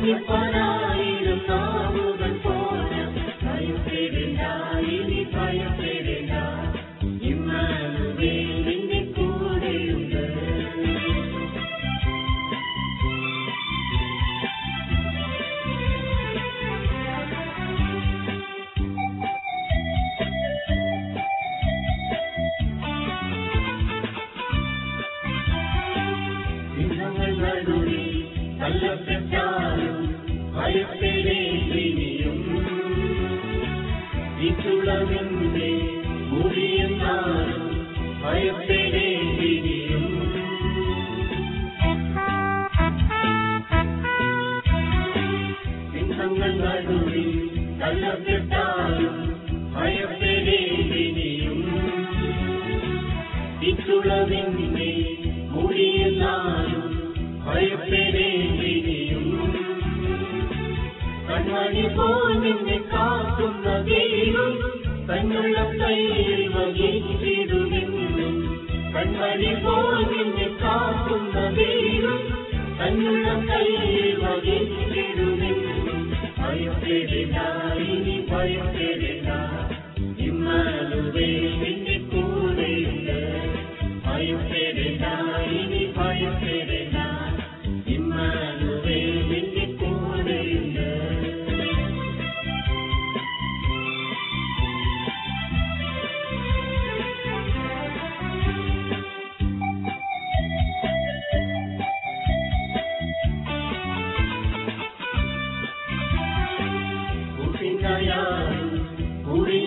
மன்னிப்பனாயிரம் நாவுகள் போல பயப்படேண்டா இனி பயப்படேண்டா இம்மானுவேல் நின்று கூடையுண்டு சின்னங்கள் நடுவில் தள்ளப்பட்டாலும் കാലത്തിലെ പ്രിയം ഇച്ചുളമെന്റെ മുറിയുന്നാലും ഭയത്തെ തന്നുള്ളയിൽ വഹിച്ചിടുമെന്നും കൺമണി പോൽ കാക്കുന്ന ദൈവം തന്നുള്ള കയ്യിൽ വഹിച്ചിടുമെന്നും ഭയപ്പെടിനായി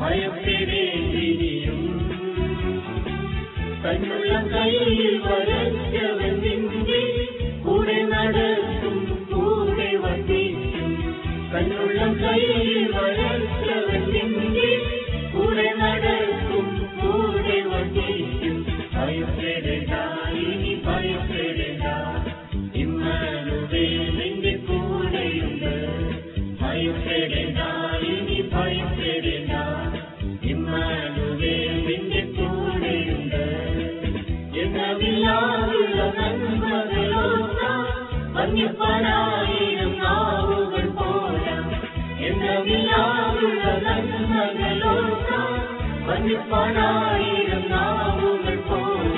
ഭയത്തിനേയും തന്നുള്ള കയ്യിൽ பனாயிரம் நாவுகள் போல எந்த விழாவுள்ள நன்மகளோதான் பனாயிரம் நாவுகள் போல